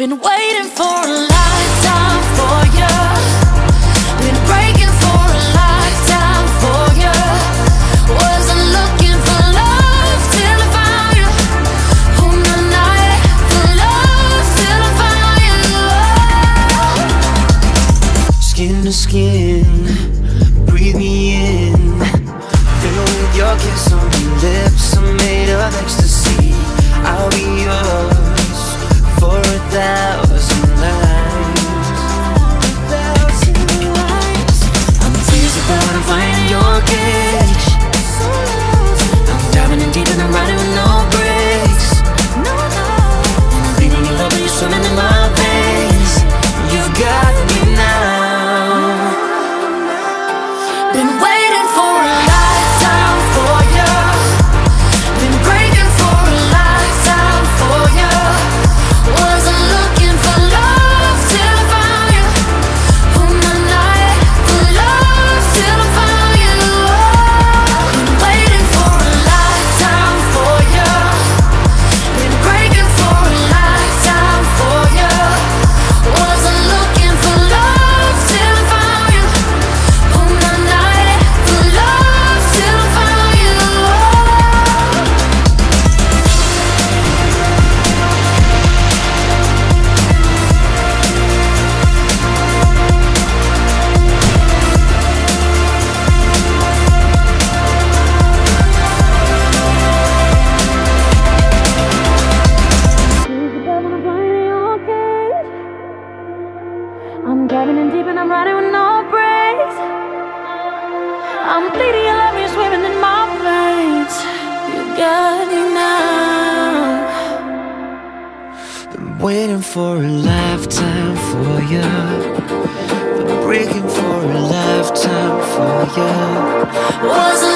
Been waiting for a lifetime for you. Been breaking for a lifetime for you. Wasn't looking for love till I found you. On the night for love till I found you. Skin to skin, breathe me in. Fill with your kiss on your lips, I'm made of ecstasy. I'm bleeding your love, you're swimming in my veins. You got me now. Been waiting for a lifetime for you. Been breaking for a lifetime for you. Was